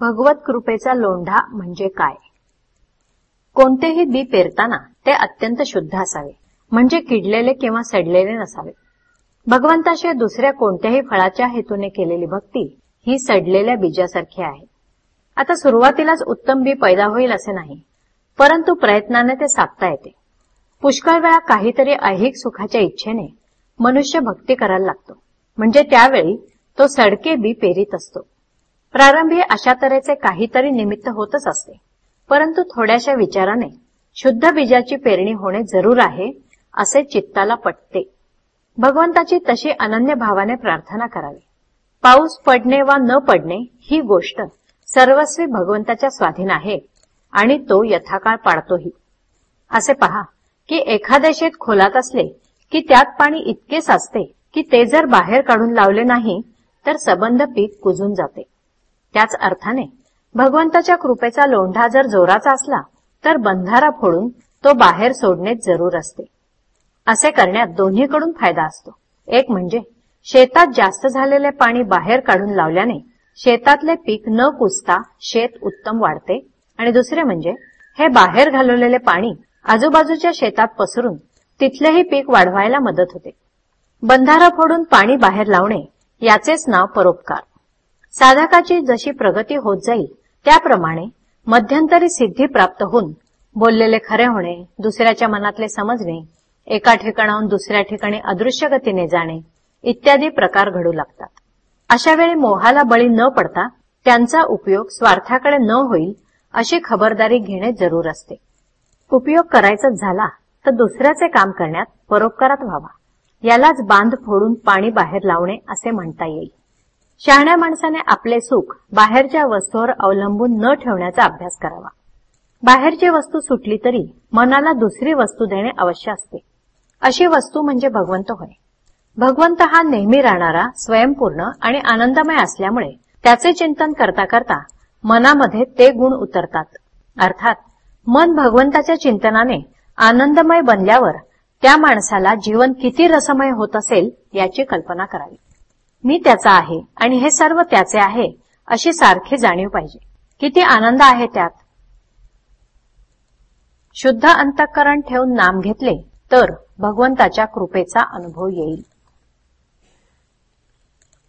भगवत कृपेचा लोंढा म्हणजे काय? कोणतेही बी पेरताना ते अत्यंत शुद्ध असावे म्हणजे किडलेले किंवा सडलेले नसावे. भगवंताशिवाय दुसऱ्या कोणत्याही फळाच्या हेतूने केलेली भक्ती ही सडलेल्या बीजासारखी आहे. आता सुरुवातीलाच उत्तम बी पैदा होईल असे नाही परंतु प्रयत्नाने ते साधता येते. पुष्कळ वेळा काहीतरी ऐहिक सुखाच्या इच्छेने मनुष्य भक्ती करायला लागतो म्हणजे त्यावेळी तो सडके बी पेरीत असतो. प्रारंभी अशा तऱ्हेचे काहीतरी निमित्त होतच असते. परंतु थोड्याशा विचाराने शुद्ध बीजाची पेरणी होणे जरूर आहे असे चित्ताला पटते. भगवंताची तशी अनन्य भावाने प्रार्थना करावी. पाऊस पडणे वा न पडणे ही गोष्ट सर्वस्वी भगवंताच्या स्वाधीन आहे आणि तो यथाकाळ पाडतोही असे पहा की एखाद्या शेत खोलात असले की त्यात पाणी इतके साचते की ते जर बाहेर काढून लावले नाही तर सबंध पीक कुजून जाते. त्याच अर्थाने भगवंताच्या कृपेचा लोंढा जर जोराचा असला तर बंधारा फोडून तो बाहेर सोडणे जरूर असते. असे करण्यात दोन्हीकडून फायदा असतो. एक म्हणजे शेतात जास्त झालेले पाणी बाहेर काढून लावल्याने शेतातले पीक न कुसता शेत उत्तम वाढते. आणि दुसरे म्हणजे हे बाहेर घालवलेले पाणी आजूबाजूच्या शेतात पसरून तिथलेही पीक वाढवायला मदत होते. बंधारा फोडून पाणी बाहेर लावणे याचेच नाव परोपकार. साधकाची जशी प्रगती होत जाईल त्याप्रमाणे मध्यंतरी सिद्धी प्राप्त होऊन बोललेले खरे होणे दुसऱ्याच्या मनातले समजणे एका ठिकाणाहून दुसऱ्या ठिकाणी अदृश्य गतीने जाणे इत्यादी प्रकार घडू लागतात. अशा वेळी मोहाला बळी न पडता त्यांचा उपयोग स्वार्थाकडे न होईल अशी खबरदारी घेणे जरूर असते. उपयोग करायचाच झाला तर दुसऱ्याचे काम करण्यात परोपकारात व्हावा. यालाच बांध फोडून पाणी बाहेर लावणे असे म्हणता येईल. शहाण्या माणसाने आपले सुख बाहेरच्या वस्तूवर अवलंबून न ठेवण्याचा अभ्यास करावा. बाहेरची वस्तू सुटली तरी मनाला दुसरी वस्तू देणे अवश्य असते. अशी वस्तू म्हणजे भगवंत होय. भगवंत हा नेहमी राहणारा स्वयंपूर्ण आणि आनंदमय असल्यामुळे त्याचे चिंतन करता करता मनामध्ये ते गुण उतरतात. अर्थात मन भगवंताच्या चिंतनाने आनंदमय बनल्यावर त्या माणसाला जीवन किती रसमय होत असेल याची कल्पना करावी. मी त्याचा आहे आणि हे सर्व त्याचे आहे अशी सारखी जाणीव पाहिजे. किती आनंद आहे त्यात. शुद्ध अंतःकरण ठेवून नाम घेतले तर भगवंताच्या कृपेचा अनुभव येईल.